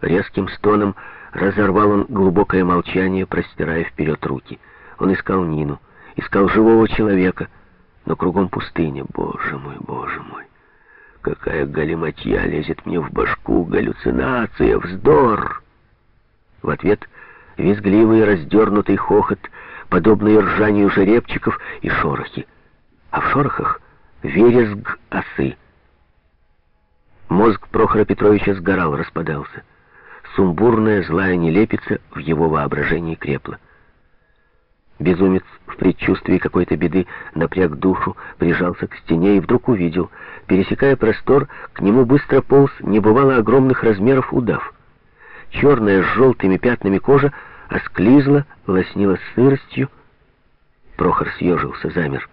Резким стоном разорвал он глубокое молчание, простирая вперед руки. Он искал Нину, искал живого человека, но кругом пустыня. Боже мой, боже мой! Какая галиматья лезет мне в башку, галлюцинация, вздор! В ответ визгливый раздернутый хохот, подобный ржанию жеребчиков и шорохи. А в шорохах вереск осы. Мозг Прохора Петровича сгорал, распадался. Сумбурная злая нелепица в его воображении крепла. Безумец в предчувствии какой-то беды напряг душу, прижался к стене и вдруг увидел, пересекая простор, к нему быстро полз небывало огромных размеров удав. Черная с желтыми пятнами кожа осклизла, лоснилась сыростью. Прохор съежился, замер.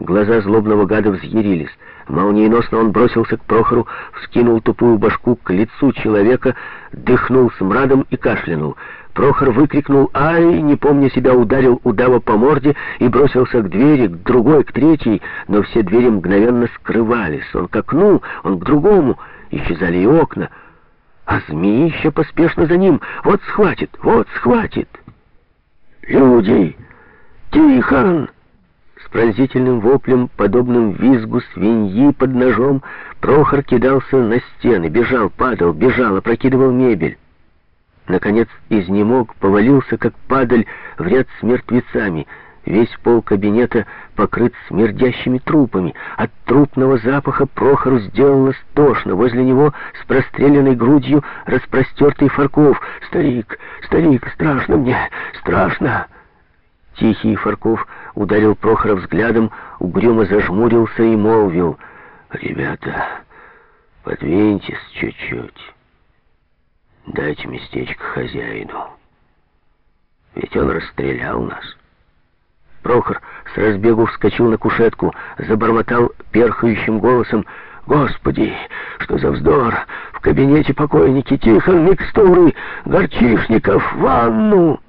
Глаза злобного гада взъярились. Молниеносно он бросился к Прохору, вскинул тупую башку к лицу человека, дыхнул смрадом и кашлянул. Прохор выкрикнул «Ай!», не помня себя, ударил удава по морде и бросился к двери, к другой, к третьей, но все двери мгновенно скрывались. Он к окну, он к другому, исчезали и окна. А змеище поспешно за ним. Вот схватит, вот схватит. «Люди! Тихон!» Пронзительным воплем, подобным визгу свиньи под ножом, Прохор кидался на стены, бежал, падал, бежал, опрокидывал мебель. Наконец изнемог, повалился, как падаль, в ряд с мертвецами. Весь пол кабинета покрыт смердящими трупами. От трупного запаха Прохору сделалось тошно. Возле него с простреленной грудью распростертый Фарков. «Старик, старик, страшно мне, страшно!» Тихий Фарков ударил Прохора взглядом, угрюмо зажмурился и молвил. «Ребята, подвиньтесь чуть-чуть. Дайте местечко хозяину. Ведь он расстрелял нас». Прохор с разбегу вскочил на кушетку, забормотал перхающим голосом. «Господи, что за вздор! В кабинете покойники, Тихон, микстуры, горчишников, ванну!»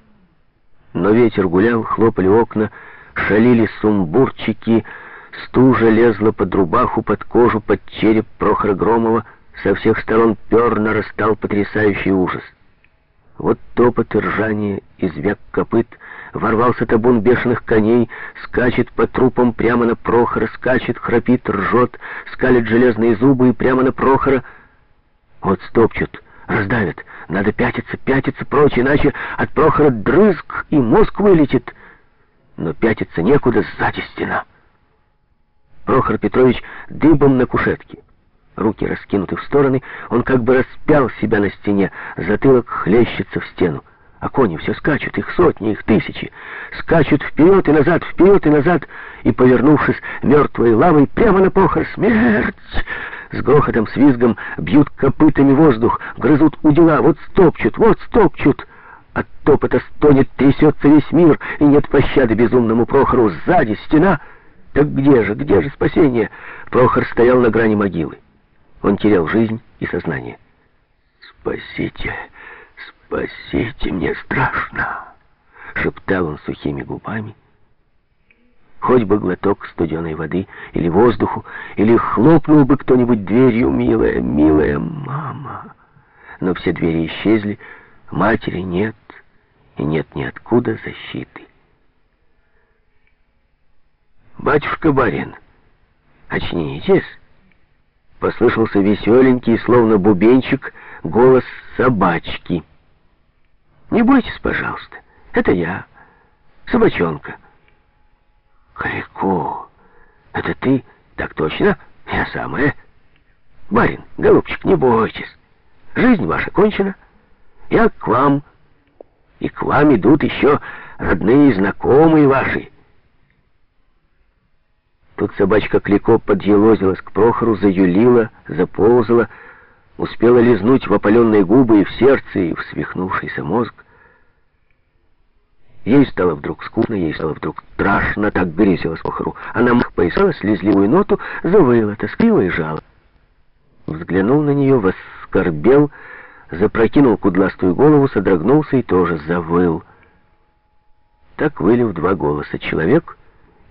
Но ветер гулял, хлопали окна, шалили сумбурчики, стужа лезла под рубаху, под кожу, под череп Прохора Громова, со всех сторон пер нарастал потрясающий ужас. Вот топот и ржание, извяк копыт, ворвался табун бешеных коней, скачет по трупам прямо на Прохора, скачет, храпит, ржет, скалит железные зубы и прямо на Прохора. Вот стопчут, раздавят, надо пятиться, пятиться прочь, иначе от Прохора дрызг и мозг вылетит. Но пятиться некуда, сзади стена. Прохор Петрович дыбом на кушетке. Руки раскинуты в стороны, он как бы распял себя на стене, затылок хлещется в стену. А кони все скачут, их сотни, их тысячи. Скачут вперед и назад, вперед и назад, и, повернувшись мертвой лавой, прямо на похор. Смерть! С грохотом, с визгом бьют копытами воздух, грызут удила, вот стопчут, вот стопчут. От топота стонет, трясется весь мир, и нет пощады безумному Прохору. Сзади стена. Так где же, где же спасение? Прохор стоял на грани могилы. Он терял жизнь и сознание. «Спасите!» «Спасите, мне страшно!» — шептал он сухими губами. Хоть бы глоток студеной воды или воздуху, или хлопнул бы кто-нибудь дверью, милая, милая мама. Но все двери исчезли, матери нет, и нет ниоткуда защиты. «Батюшка барин, очнитесь!» Послышался веселенький, словно бубенчик, голос собачки — не бойтесь, пожалуйста. Это я, собачонка. Калико, это ты? Так точно, я самая. Барин, голубчик, не бойтесь. Жизнь ваша кончена. Я к вам. И к вам идут еще родные знакомые ваши. Тут собачка Клико подъелозилась к Прохору, заюлила, заползала, успела лизнуть в опаленные губы и в сердце, и в свихнувшийся мозг. Ей стало вдруг скучно, ей стало вдруг страшно, так грезилась Охру. Она поискала слезливую ноту, завыла, тоскливо и жало. Взглянул на нее, воскорбел, запрокинул кудластую голову, содрогнулся и тоже завыл. Так выли в два голоса человек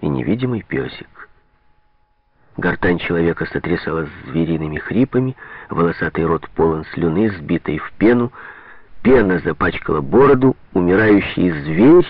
и невидимый песик. Гортань человека сотрясалась звериными хрипами, волосатый рот полон слюны, сбитой в пену, пена запачкала бороду, умирающий зверь